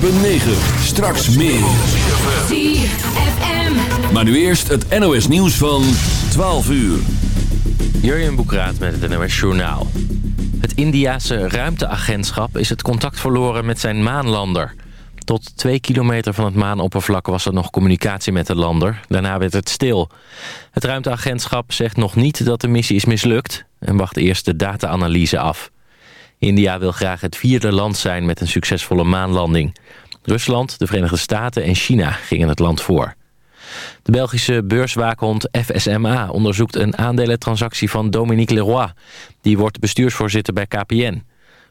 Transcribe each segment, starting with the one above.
106.9. Straks meer. ZFM. Maar nu eerst het NOS nieuws van 12 uur. Jurjen Boekraat met het NOS Journaal. Het Indiase ruimteagentschap is het contact verloren met zijn maanlander. Tot twee kilometer van het maanoppervlak was er nog communicatie met de lander. Daarna werd het stil. Het ruimteagentschap zegt nog niet dat de missie is mislukt... en wacht eerst de data-analyse af. India wil graag het vierde land zijn met een succesvolle maanlanding. Rusland, de Verenigde Staten en China gingen het land voor. De Belgische beurswaakhond FSMA onderzoekt een aandelentransactie van Dominique Leroy. Die wordt bestuursvoorzitter bij KPN.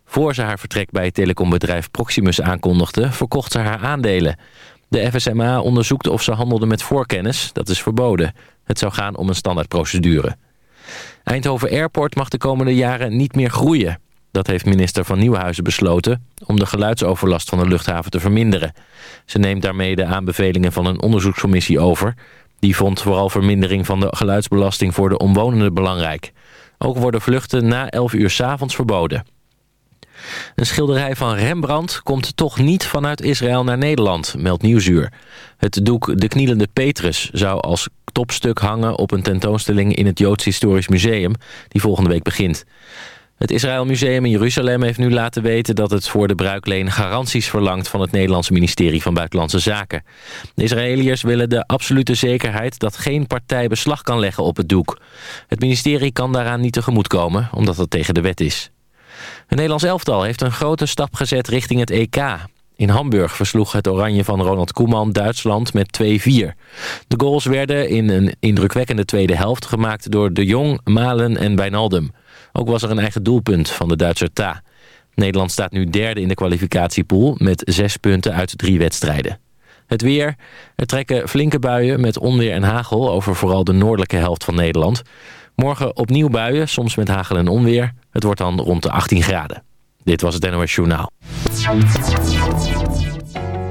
Voor ze haar vertrek bij het telecombedrijf Proximus aankondigde... verkocht ze haar aandelen. De FSMA onderzoekt of ze handelde met voorkennis. Dat is verboden. Het zou gaan om een standaardprocedure. Eindhoven Airport mag de komende jaren niet meer groeien. Dat heeft minister van Nieuwenhuizen besloten... om de geluidsoverlast van de luchthaven te verminderen. Ze neemt daarmee de aanbevelingen van een onderzoekscommissie over. Die vond vooral vermindering van de geluidsbelasting voor de omwonenden belangrijk. Ook worden vluchten na 11 uur 's avonds verboden. Een schilderij van Rembrandt komt toch niet vanuit Israël naar Nederland, meldt Nieuwsuur. Het doek De Knielende Petrus zou als topstuk hangen op een tentoonstelling in het Joods Historisch Museum, die volgende week begint. Het Israël Museum in Jeruzalem heeft nu laten weten dat het voor de bruikleen garanties verlangt van het Nederlandse ministerie van Buitenlandse Zaken. De Israëliërs willen de absolute zekerheid dat geen partij beslag kan leggen op het doek. Het ministerie kan daaraan niet tegemoetkomen, omdat dat tegen de wet is. Het Nederlands elftal heeft een grote stap gezet richting het EK. In Hamburg versloeg het oranje van Ronald Koeman Duitsland met 2-4. De goals werden in een indrukwekkende tweede helft gemaakt door De Jong, Malen en Wijnaldum. Ook was er een eigen doelpunt van de Duitser Ta. Nederland staat nu derde in de kwalificatiepool met zes punten uit drie wedstrijden. Het weer. Er trekken flinke buien met onweer en hagel over vooral de noordelijke helft van Nederland. Morgen opnieuw buien, soms met hagel en onweer. Het wordt dan rond de 18 graden. Dit was het NOS Journaal.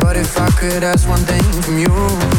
But if I could ask one thing from you,